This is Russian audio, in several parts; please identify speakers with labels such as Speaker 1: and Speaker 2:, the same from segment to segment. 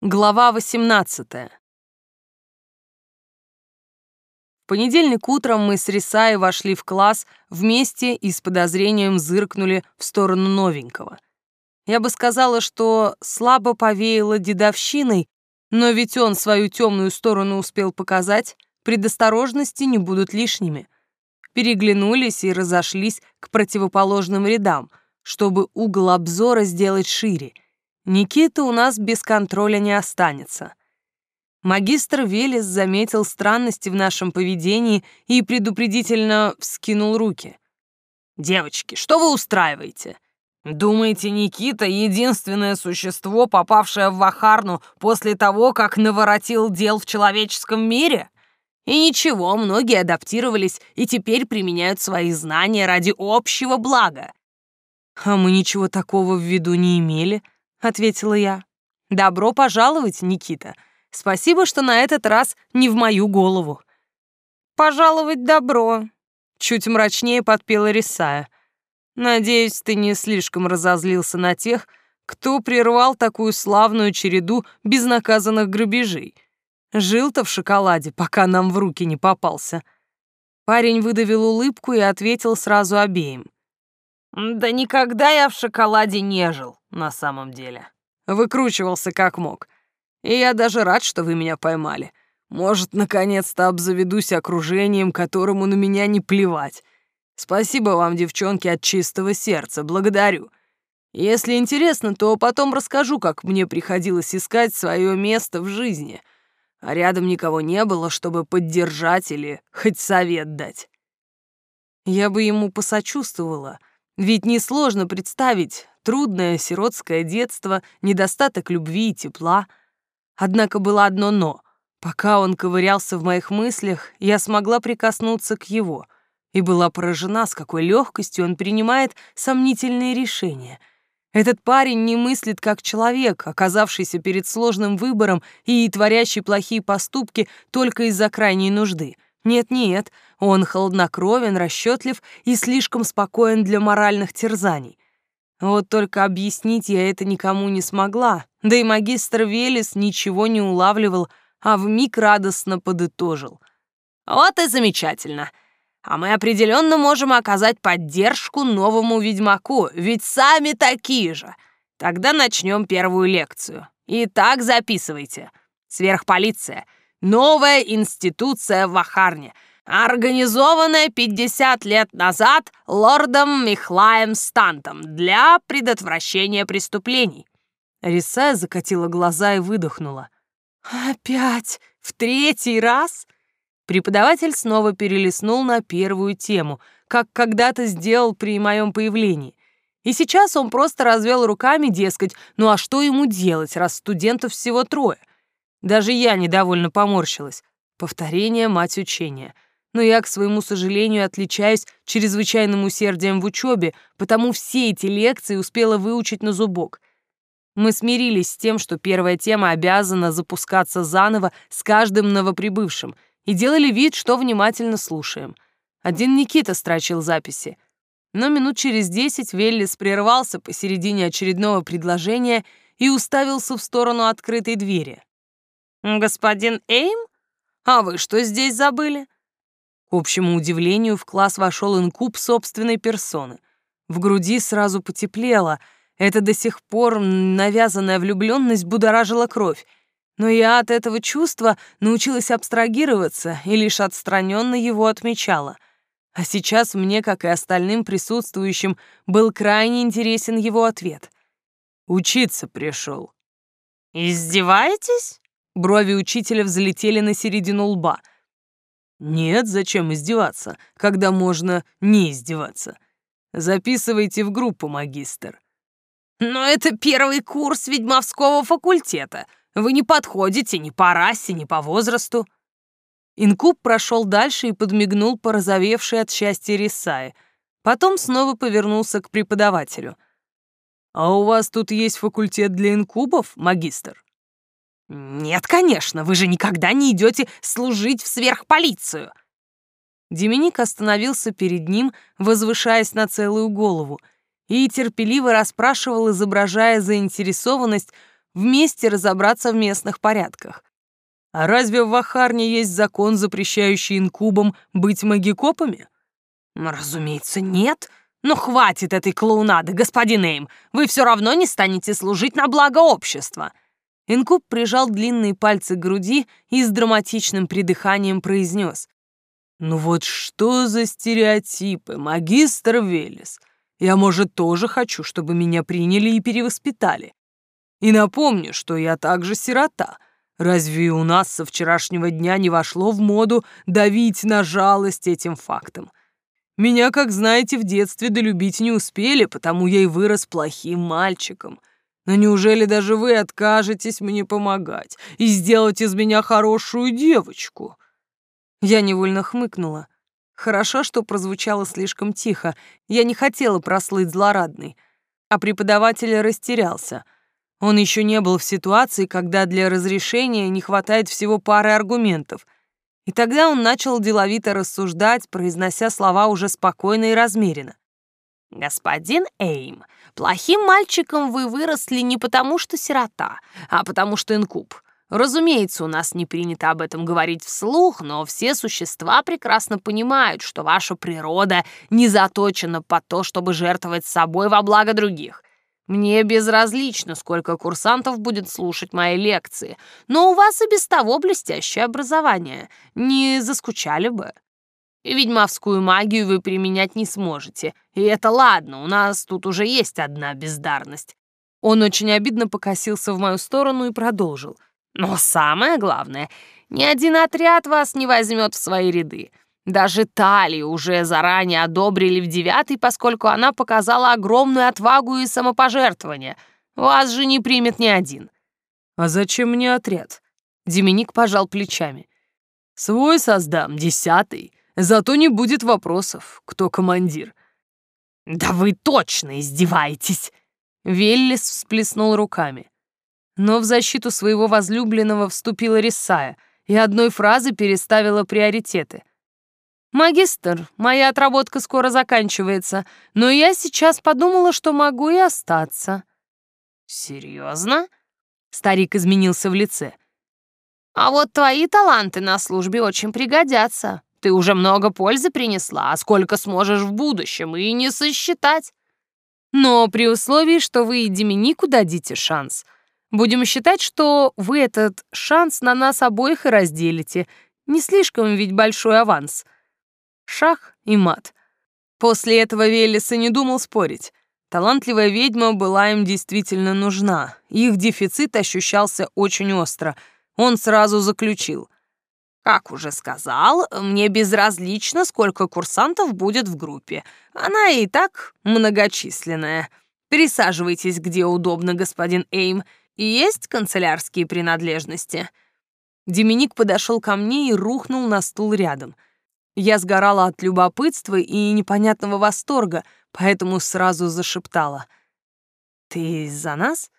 Speaker 1: Глава 18. В понедельник утром мы с Рисаей вошли в класс вместе и с подозрением зыркнули в сторону новенького. Я бы сказала, что слабо повеяло дедовщиной, но ведь он свою темную сторону успел показать, предосторожности не будут лишними. Переглянулись и разошлись к противоположным рядам, чтобы угол обзора сделать шире — Никита у нас без контроля не останется. Магистр Велес заметил странности в нашем поведении и предупредительно вскинул руки. «Девочки, что вы устраиваете? Думаете, Никита — единственное существо, попавшее в Вахарну после того, как наворотил дел в человеческом мире? И ничего, многие адаптировались и теперь применяют свои знания ради общего блага. А мы ничего такого в виду не имели», — ответила я. «Добро пожаловать, Никита. Спасибо, что на этот раз не в мою голову». «Пожаловать добро», — чуть мрачнее подпела Рисая. «Надеюсь, ты не слишком разозлился на тех, кто прервал такую славную череду безнаказанных грабежей. Жил-то в шоколаде, пока нам в руки не попался». Парень выдавил улыбку и ответил сразу обеим. «Да никогда я в шоколаде не жил на самом деле. Выкручивался как мог. И я даже рад, что вы меня поймали. Может, наконец-то обзаведусь окружением, которому на меня не плевать. Спасибо вам, девчонки, от чистого сердца, благодарю. Если интересно, то потом расскажу, как мне приходилось искать свое место в жизни. А рядом никого не было, чтобы поддержать или хоть совет дать. Я бы ему посочувствовала, ведь несложно представить, Трудное сиротское детство, недостаток любви и тепла. Однако было одно «но». Пока он ковырялся в моих мыслях, я смогла прикоснуться к его и была поражена, с какой легкостью он принимает сомнительные решения. Этот парень не мыслит как человек, оказавшийся перед сложным выбором и творящий плохие поступки только из-за крайней нужды. Нет-нет, он холоднокровен, расчетлив и слишком спокоен для моральных терзаний. Вот только объяснить я это никому не смогла, да и магистр Велес ничего не улавливал, а вмиг радостно подытожил. «Вот и замечательно. А мы определенно можем оказать поддержку новому ведьмаку, ведь сами такие же. Тогда начнем первую лекцию. Итак, записывайте. Сверхполиция. Новая институция в Ахарне — организованная 50 лет назад лордом Михлаем Стантом для предотвращения преступлений». Риса закатила глаза и выдохнула. «Опять? В третий раз?» Преподаватель снова перелистнул на первую тему, как когда-то сделал при моем появлении. И сейчас он просто развел руками, дескать, ну а что ему делать, раз студентов всего трое? Даже я недовольно поморщилась. Повторение — мать учения — но я, к своему сожалению, отличаюсь чрезвычайным усердием в учебе, потому все эти лекции успела выучить на зубок. Мы смирились с тем, что первая тема обязана запускаться заново с каждым новоприбывшим, и делали вид, что внимательно слушаем. Один Никита строчил записи. Но минут через десять Веллис прервался посередине очередного предложения и уставился в сторону открытой двери. «Господин Эйм? А вы что здесь забыли?» К общему удивлению, в класс вошел инкуб собственной персоны. В груди сразу потеплело. Это до сих пор навязанная влюбленность будоражила кровь. Но я от этого чувства научилась абстрагироваться и лишь отстраненно его отмечала. А сейчас мне, как и остальным присутствующим, был крайне интересен его ответ. «Учиться пришел». «Издеваетесь?» Брови учителя взлетели на середину лба — нет, зачем издеваться, когда можно не издеваться? Записывайте в группу, магистр. Но это первый курс ведьмовского факультета. Вы не подходите ни по расе, ни по возрасту. Инкуб прошел дальше и подмигнул порозовевшей от счастья Рисае. Потом снова повернулся к преподавателю. «А у вас тут есть факультет для инкубов, магистр?» «Нет, конечно, вы же никогда не идете служить в сверхполицию!» Деминик остановился перед ним, возвышаясь на целую голову, и терпеливо расспрашивал, изображая заинтересованность, вместе разобраться в местных порядках. А разве в Вахарне есть закон, запрещающий инкубам быть магикопами?
Speaker 2: Разумеется, нет. Но хватит этой клоунады, господин Эйм. Вы все равно не станете служить на благо общества.
Speaker 1: Инкуб прижал длинные пальцы к груди и с драматичным придыханием произнес. «Ну вот что за стереотипы, магистр Велес? Я, может, тоже хочу, чтобы меня приняли и перевоспитали. И напомню, что я также сирота. Разве у нас со вчерашнего дня не вошло в моду давить на жалость этим фактом? Меня, как знаете, в детстве долюбить не успели, потому я и вырос плохим мальчиком. Но неужели даже вы откажетесь мне помогать и сделать из меня хорошую девочку?» Я невольно хмыкнула. Хорошо, что прозвучало слишком тихо. Я не хотела прослыть злорадной. А преподаватель растерялся. Он еще не был в ситуации, когда для разрешения не хватает всего пары аргументов. И тогда он начал деловито рассуждать, произнося слова уже спокойно и размеренно.
Speaker 2: «Господин Эйм, плохим мальчиком вы выросли не потому, что сирота, а потому что инкуб. Разумеется, у нас не принято об этом говорить вслух, но все существа прекрасно понимают, что ваша природа не заточена под то, чтобы жертвовать собой во благо других. Мне безразлично, сколько курсантов будет слушать мои лекции, но у вас и без того блестящее образование. Не заскучали бы. Ведьмовскую магию вы применять не сможете. И это ладно, у нас тут уже есть одна бездарность. Он очень обидно покосился в мою сторону и продолжил. Но самое главное, ни один отряд вас не возьмет в свои ряды. Даже Талию уже заранее одобрили в девятый, поскольку она показала огромную отвагу и самопожертвование. Вас же не примет ни один.
Speaker 1: А зачем мне отряд? Деминик пожал плечами. Свой создам, десятый. Зато не будет вопросов, кто командир.
Speaker 2: Да вы точно издеваетесь.
Speaker 1: Веллис всплеснул руками. Но в защиту своего возлюбленного вступила Рисая и одной фразы переставила приоритеты. «Магистр, моя отработка скоро заканчивается, но я сейчас подумала, что могу и остаться».
Speaker 2: «Серьезно?»
Speaker 1: Старик изменился в лице.
Speaker 2: «А вот твои таланты на службе очень пригодятся. Ты уже много пользы принесла, а сколько сможешь в будущем, и не сосчитать».
Speaker 1: «Но при условии, что вы и Деминику дадите шанс», Будем считать, что вы этот шанс на нас обоих и разделите. Не слишком ведь большой аванс. Шах и мат. После этого Велес и не думал спорить. Талантливая ведьма была им действительно нужна. Их дефицит ощущался очень остро. Он сразу заключил.
Speaker 2: «Как уже сказал, мне безразлично, сколько курсантов будет в группе. Она и так многочисленная. Присаживайтесь где удобно, господин Эйм, и есть канцелярские принадлежности?»
Speaker 1: Деминик подошел ко мне и рухнул на стул рядом. Я сгорала от любопытства и непонятного восторга, поэтому сразу зашептала. «Ты за нас?»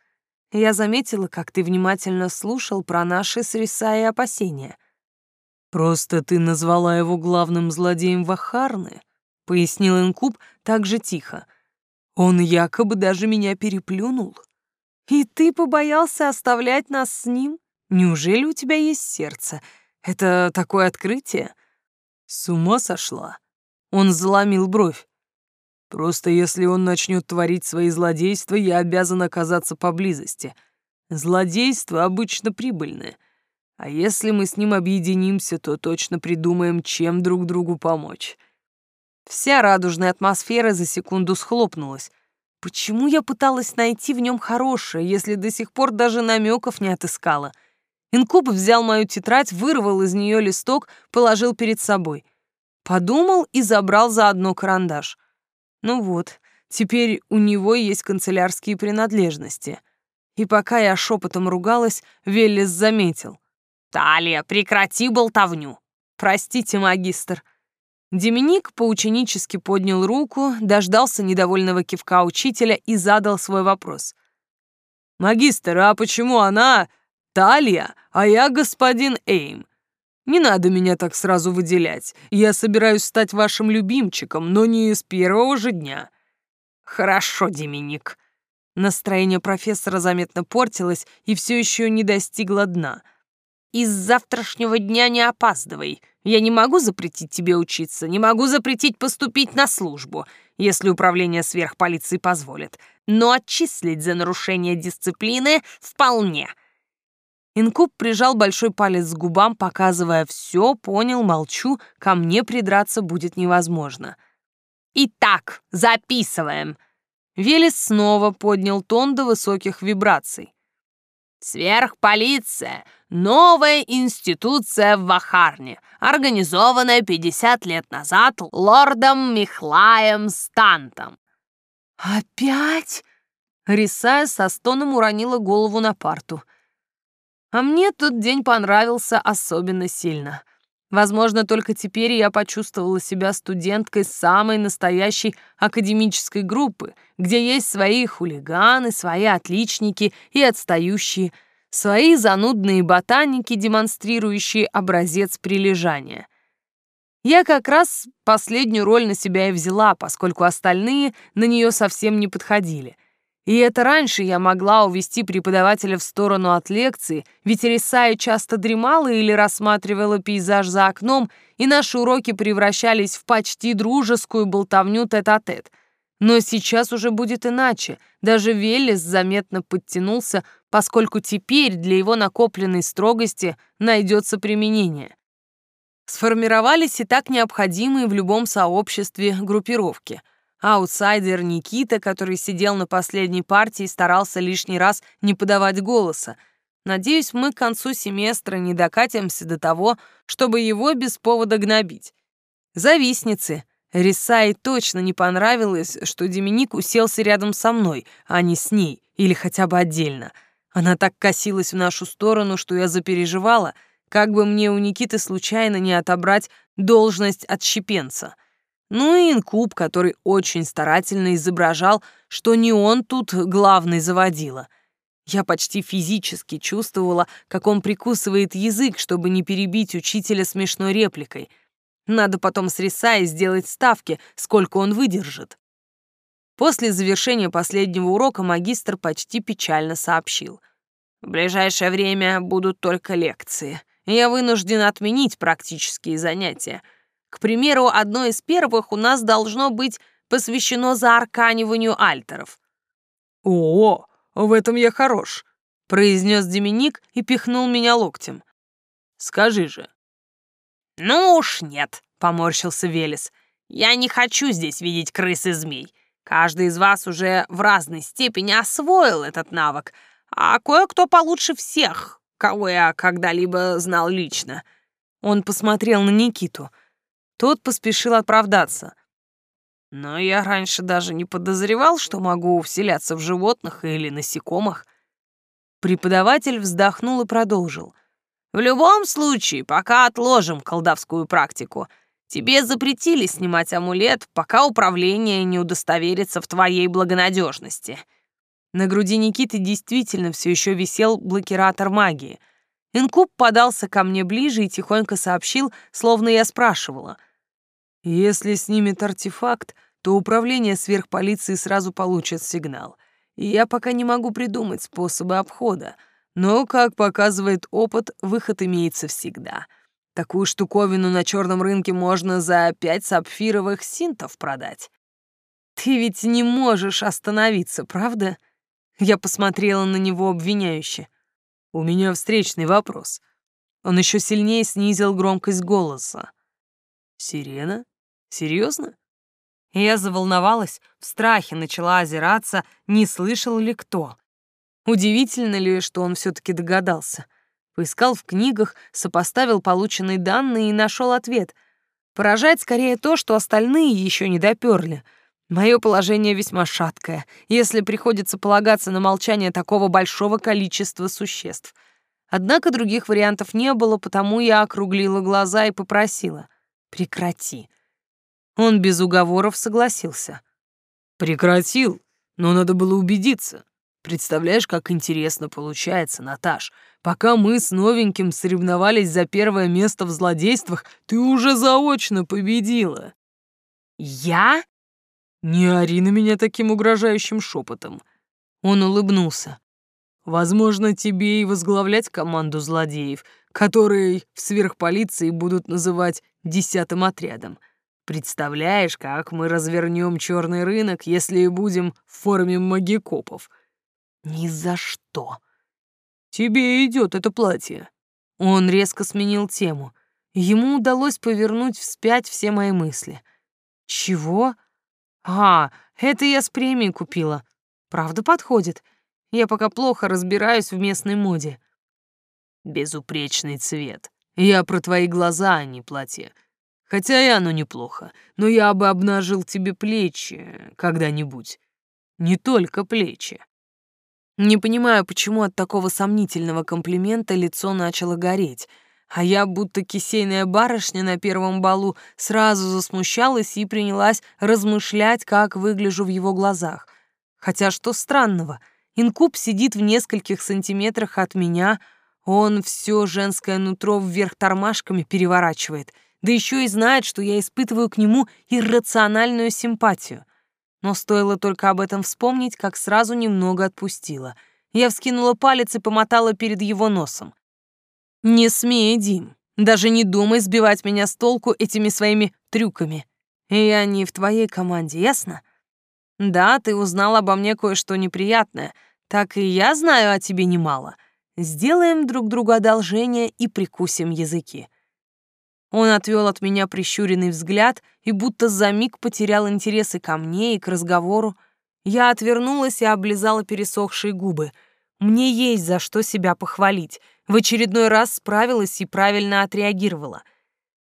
Speaker 1: Я заметила, как ты внимательно слушал про наши с Риса опасения. «Просто ты назвала его главным злодеем Вахарны», — пояснил Инкуб так же тихо. «Он якобы даже меня переплюнул». «И ты побоялся оставлять нас с ним? Неужели у тебя есть сердце? Это такое открытие?» «С ума сошла?» Он заломил бровь. «Просто если он начнет творить свои злодейства, я обязан оказаться поблизости. Злодейства обычно прибыльные. А если мы с ним объединимся, то точно придумаем, чем друг другу помочь». Вся радужная атмосфера за секунду схлопнулась. Почему я пыталась найти в нем хорошее, если до сих пор даже намеков не отыскала? Инкуб взял мою тетрадь, вырвал из нее листок, положил перед собой. Подумал и забрал заодно карандаш. Ну вот, теперь у него есть канцелярские принадлежности. И пока я шепотом ругалась, Веллис заметил.
Speaker 2: «Талия, прекрати болтовню!»
Speaker 1: «Простите, магистр», Деминик поученически поднял руку, дождался недовольного кивка учителя и задал свой вопрос. «Магистр, а почему она Талия, а я господин Эйм? Не надо меня так сразу выделять. Я собираюсь стать вашим любимчиком, но не с первого же дня».
Speaker 2: «Хорошо, Деминик».
Speaker 1: Настроение профессора заметно портилось и все еще не достигло дна.
Speaker 2: «Из завтрашнего дня не опаздывай. Я не могу запретить тебе учиться, не могу запретить поступить на службу, если управление сверхполиции позволит. Но отчислить за нарушение дисциплины вполне».
Speaker 1: Инкуб прижал большой палец к губам, показывая «все, понял, молчу, ко мне придраться будет невозможно».
Speaker 2: «Итак, записываем»,
Speaker 1: Велес снова поднял тон до высоких вибраций.
Speaker 2: Сверхполиция — новая институция в Вахарне, организованная 50 лет назад лордом Михлаем Стантом.
Speaker 1: «Опять?» Рисая со стоном уронила голову на парту. А мне тот день понравился особенно сильно. Возможно, только теперь я почувствовала себя студенткой самой настоящей академической группы, где есть свои хулиганы, свои отличники и отстающие, свои занудные ботаники, демонстрирующие образец прилежания. Я как раз последнюю роль на себя и взяла, поскольку остальные на нее совсем не подходили — и это раньше я могла увести преподавателя в сторону от лекции, ведь Рисая часто дремала или рассматривала пейзаж за окном, и наши уроки превращались в почти дружескую болтовню тет-а-тет. -тет. Но сейчас уже будет иначе. Даже Велес заметно подтянулся, поскольку теперь для его накопленной строгости найдется применение. Сформировались и так необходимые в любом сообществе группировки — Аутсайдер Никита, который сидел на последней партии, старался лишний раз не подавать голоса. Надеюсь, мы к концу семестра не докатимся до того, чтобы его без повода гнобить. Завистницы. Рисай точно не понравилось, что Деминик уселся рядом со мной, а не с ней, или хотя бы отдельно. Она так косилась в нашу сторону, что я запереживала, как бы мне у Никиты случайно не отобрать должность отщепенца. Ну и инкуб, который очень старательно изображал, что не он тут главный заводила. Я почти физически чувствовала, как он прикусывает язык, чтобы не перебить учителя смешной репликой. Надо потом с Рисаей сделать ставки, сколько он выдержит. После завершения последнего урока магистр почти печально сообщил. «В ближайшее время будут только лекции. Я вынужден отменить практические занятия». К примеру, одно из первых у нас должно быть посвящено заарканиванию альтеров. «О, в этом я хорош», — произнес Деминик и пихнул меня локтем. «Скажи же».
Speaker 2: «Ну уж нет», — поморщился Велес. «Я не хочу здесь видеть крыс и змей. Каждый из вас уже в разной степени освоил этот навык, а кое-кто получше всех, кого я когда-либо знал лично».
Speaker 1: Он посмотрел на Никиту — тот поспешил оправдаться. Но я раньше даже не подозревал, что могу вселяться в животных или насекомых. Преподаватель вздохнул и продолжил.
Speaker 2: В любом случае, пока отложим колдовскую практику. Тебе запретили снимать амулет, пока управление не удостоверится в твоей благонадежности.
Speaker 1: На груди Никиты действительно все еще висел блокиратор магии. Инкуб подался ко мне ближе и тихонько сообщил, словно я спрашивала — если снимет артефакт, то управление сверхполиции сразу получит сигнал. И я пока не могу придумать способы обхода. Но, как показывает опыт, выход имеется всегда. Такую штуковину на черном рынке можно за пять сапфировых синтов продать. Ты ведь не можешь остановиться, правда? Я посмотрела на него обвиняюще. У меня встречный вопрос. Он еще сильнее снизил громкость голоса. Сирена? Серьезно? Я заволновалась, в страхе начала озираться, не слышал ли кто. Удивительно ли, что он все-таки догадался. Поискал в книгах, сопоставил полученные данные и нашел ответ. Поражает скорее то, что остальные еще не доперли. Мое положение весьма шаткое, если приходится полагаться на молчание такого большого количества существ. Однако других вариантов не было, потому я округлила глаза и попросила «Прекрати». Он без уговоров согласился. Прекратил, но надо было убедиться. Представляешь, как интересно получается, Наташ. Пока мы с новеньким соревновались за первое место в злодействах, ты уже заочно победила.
Speaker 2: Я?
Speaker 1: Не ори на меня таким угрожающим шепотом. Он улыбнулся. Возможно, тебе и возглавлять команду злодеев, которые в сверхполиции будут называть десятым отрядом. Представляешь, как мы развернем черный рынок, если будем в форме магикопов?
Speaker 2: Ни за что.
Speaker 1: Тебе идет это платье. Он резко сменил тему. Ему удалось повернуть вспять все мои мысли. Чего? А, это я с премией купила. Правда подходит? Я пока плохо разбираюсь в местной моде. Безупречный цвет. Я про твои глаза, а не платье. Хотя и оно неплохо, но я бы обнажил тебе плечи когда-нибудь. Не только плечи. Не понимаю, почему от такого сомнительного комплимента лицо начало гореть, а я, будто кисейная барышня на первом балу, сразу засмущалась и принялась размышлять, как выгляжу в его глазах. Хотя что странного, инкуб сидит в нескольких сантиметрах от меня, он все женское нутро вверх тормашками переворачивает, да еще и знает, что я испытываю к нему иррациональную симпатию. Но стоило только об этом вспомнить, как сразу немного отпустила. Я вскинула палец и помотала перед его носом. «Не смей, Дим, даже не думай сбивать меня с толку этими своими трюками. Я не в твоей команде, ясно? Да, ты узнал обо мне кое-что неприятное, так и я знаю о тебе немало. Сделаем друг другу одолжение и прикусим языки». Он отвел от меня прищуренный взгляд и будто за миг потерял интересы ко мне и к разговору. Я отвернулась и облизала пересохшие губы. Мне есть за что себя похвалить. В очередной раз справилась и правильно отреагировала.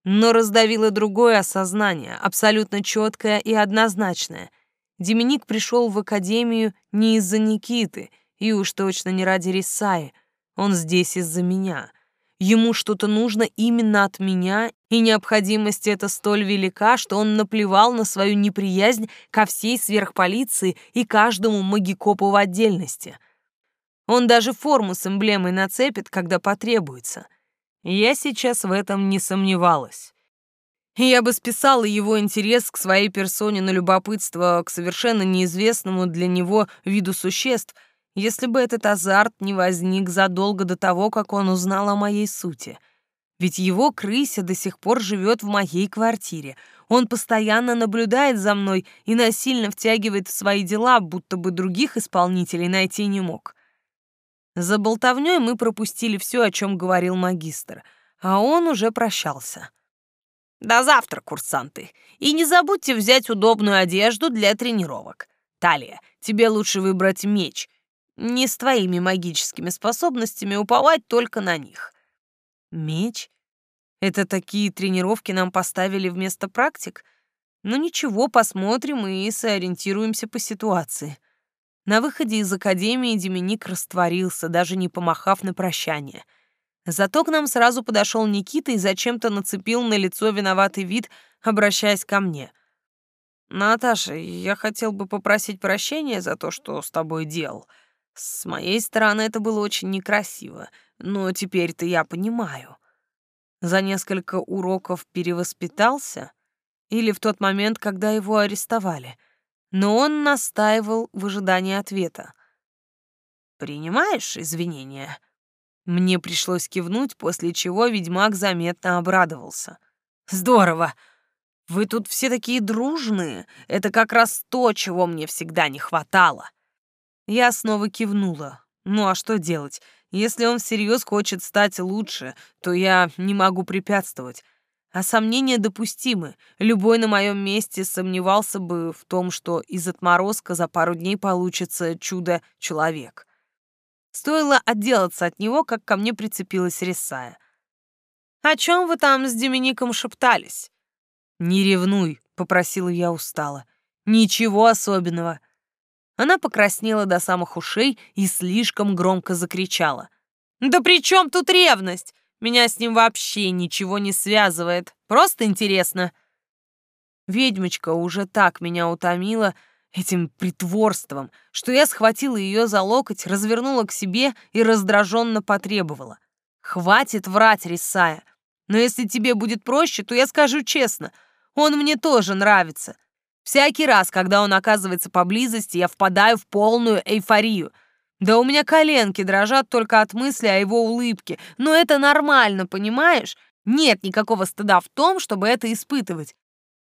Speaker 1: Но раздавило другое осознание, абсолютно четкое и однозначное. Деминик пришел в академию не из-за Никиты, и уж точно не ради Рисаи. Он здесь из-за меня. Ему что-то нужно именно от меня, и необходимость эта столь велика, что он наплевал на свою неприязнь ко всей сверхполиции и каждому магикопу в отдельности. Он даже форму с эмблемой нацепит, когда потребуется. Я сейчас в этом не сомневалась. Я бы списала его интерес к своей персоне на любопытство к совершенно неизвестному для него виду существ — если бы этот азарт не возник задолго до того, как он узнал о моей сути. Ведь его крыся до сих пор живет в моей квартире. Он постоянно наблюдает за мной и насильно втягивает в свои дела, будто бы других исполнителей найти не мог. За болтовнёй мы пропустили все, о чем говорил магистр, а он уже прощался. «До завтра, курсанты, и не забудьте взять удобную одежду для тренировок. Талия, тебе лучше выбрать меч — не с твоими магическими способностями уповать только на них. Меч? Это такие тренировки нам поставили вместо практик? Ну ничего, посмотрим и сориентируемся по ситуации. На выходе из академии Деминик растворился, даже не помахав на прощание. Зато к нам сразу подошел Никита и зачем-то нацепил на лицо виноватый вид, обращаясь ко мне. «Наташа, я хотел бы попросить прощения за то, что с тобой делал. С моей стороны это было очень некрасиво, но теперь-то я понимаю. За несколько уроков перевоспитался? Или в тот момент, когда его арестовали? Но он настаивал в ожидании ответа. «Принимаешь извинения?» Мне пришлось кивнуть, после чего ведьмак заметно обрадовался. «Здорово! Вы тут все такие дружные. Это как раз то, чего мне всегда не хватало». Я снова кивнула. Ну а что делать? Если он всерьез хочет стать лучше, то я не могу препятствовать. А сомнения допустимы. Любой на моем месте сомневался бы в том, что из отморозка за пару дней получится чудо-человек. Стоило отделаться от него, как ко мне прицепилась Рисая. «О чем вы там с Демиником шептались?» «Не ревнуй», — попросила я устало. «Ничего особенного. Она покраснела до самых ушей и слишком громко закричала. «Да при чем тут ревность? Меня с ним вообще ничего не связывает. Просто интересно». Ведьмочка уже так меня утомила этим притворством, что я схватила ее за локоть, развернула к себе и раздраженно потребовала. «Хватит врать, Рисая. Но если тебе будет проще, то я скажу честно, он мне тоже нравится. Всякий раз, когда он оказывается поблизости, я впадаю в полную эйфорию. Да у меня коленки дрожат только от мысли о его улыбке. Но это нормально, понимаешь? Нет никакого стыда в том, чтобы это испытывать.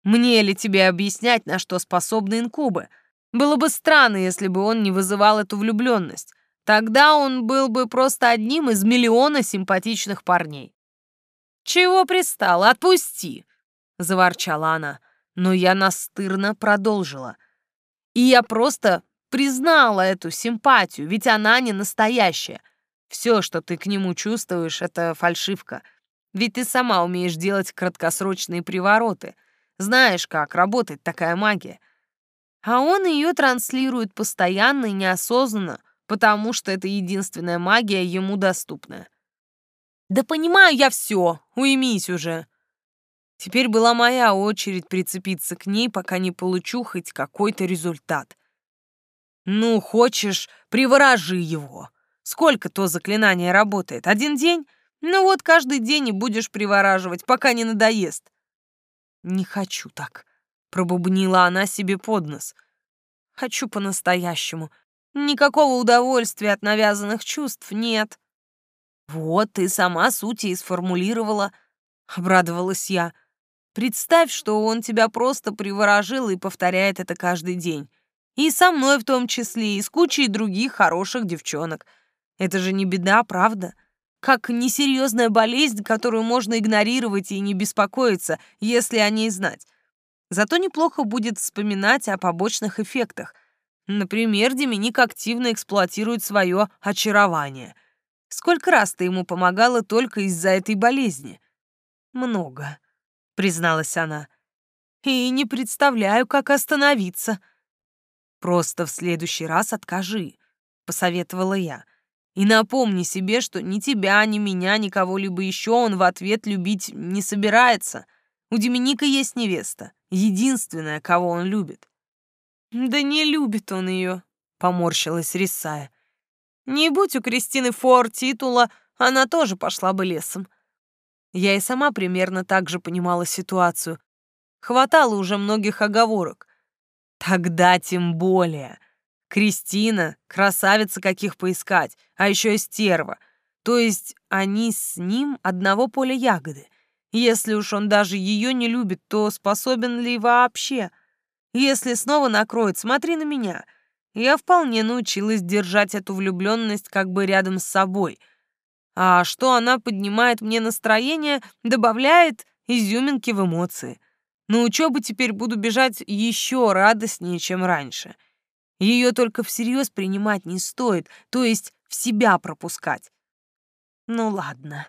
Speaker 1: Мне ли тебе объяснять, на что способны инкубы? Было бы странно, если бы он не вызывал эту влюбленность. Тогда он был бы просто одним из миллиона симпатичных парней. «Чего пристал? Отпусти!» — заворчала она. Но я настырно продолжила. И я просто признала эту симпатию, ведь она не настоящая. Все, что ты к нему чувствуешь, это фальшивка. Ведь ты сама умеешь делать краткосрочные привороты. Знаешь, как работает такая магия. А он ее транслирует постоянно и неосознанно, потому что это единственная магия ему доступная. «Да понимаю я все, уймись уже!» Теперь была моя очередь прицепиться к ней, пока не получу хоть какой-то результат. Ну, хочешь, приворожи его. Сколько то заклинание работает? Один день? Ну вот каждый день и будешь привораживать, пока не надоест. Не хочу так, пробубнила она себе под нос. Хочу по-настоящему. Никакого удовольствия от навязанных чувств нет. Вот ты сама суть и сформулировала, обрадовалась я. Представь, что он тебя просто приворожил и повторяет это каждый день. И со мной в том числе, и с кучей других хороших девчонок. Это же не беда, правда? Как несерьезная болезнь, которую можно игнорировать и не беспокоиться, если о ней знать. Зато неплохо будет вспоминать о побочных эффектах. Например, Деминик активно эксплуатирует свое очарование. Сколько раз ты ему помогала только из-за этой болезни? Много призналась она. И не представляю, как остановиться. Просто в следующий раз откажи, посоветовала я. И напомни себе, что ни тебя, ни меня, ни кого-либо еще он в ответ любить не собирается. У Деминика есть невеста, единственная, кого он любит. Да не любит он ее, поморщилась Рисая. Не будь у Кристины Фор титула, она тоже пошла бы лесом. Я и сама примерно так же понимала ситуацию. Хватало уже многих оговорок. Тогда тем более. Кристина, красавица каких поискать, а еще и стерва. То есть они с ним одного поля ягоды. Если уж он даже ее не любит, то способен ли вообще? Если снова накроет, смотри на меня. Я вполне научилась держать эту влюбленность как бы рядом с собой — а что она поднимает мне настроение, добавляет изюминки в эмоции. На учебу теперь буду бежать еще радостнее, чем раньше. Ее только всерьез принимать не стоит, то есть в себя пропускать. Ну ладно.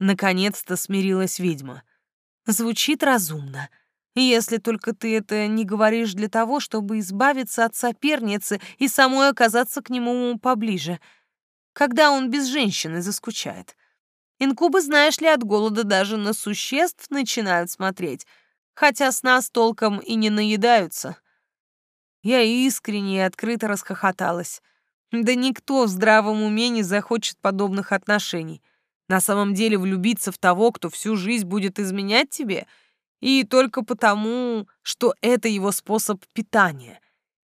Speaker 1: Наконец-то смирилась ведьма. Звучит разумно. Если только ты это не говоришь для того, чтобы избавиться от соперницы и самой оказаться к нему поближе — когда он без женщины заскучает. Инкубы, знаешь ли, от голода даже на существ начинают смотреть, хотя с нас толком и не наедаются. Я искренне и открыто расхохоталась. Да никто в здравом уме не захочет подобных отношений. На самом деле влюбиться в того, кто всю жизнь будет изменять тебе, и только потому, что это его способ питания.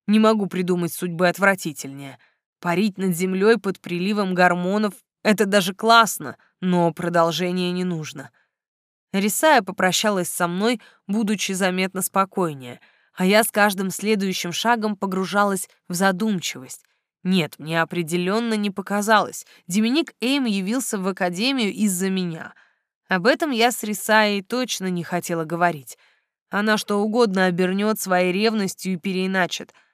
Speaker 1: Не могу придумать судьбы отвратительнее — Парить над землей под приливом гормонов — это даже классно, но продолжение не нужно. Рисая попрощалась со мной, будучи заметно спокойнее, а я с каждым следующим шагом погружалась в задумчивость. Нет, мне определенно не показалось. Деминик Эйм явился в академию из-за меня. Об этом я с Рисаей точно не хотела говорить. Она что угодно обернет своей ревностью и переиначит —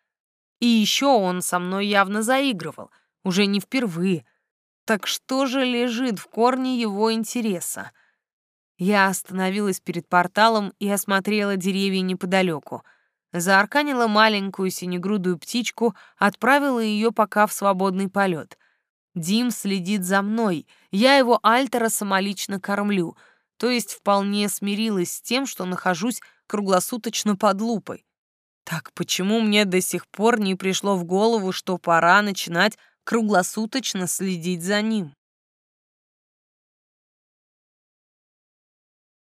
Speaker 1: и еще он со мной явно заигрывал, уже не впервые. Так что же лежит в корне его интереса? Я остановилась перед порталом и осмотрела деревья неподалеку. Заарканила маленькую синегрудую птичку, отправила ее пока в свободный полет. Дим следит за мной, я его альтера самолично кормлю, то есть вполне смирилась с тем, что нахожусь круглосуточно под лупой. Так почему мне до сих пор не пришло в голову, что пора начинать круглосуточно следить за ним?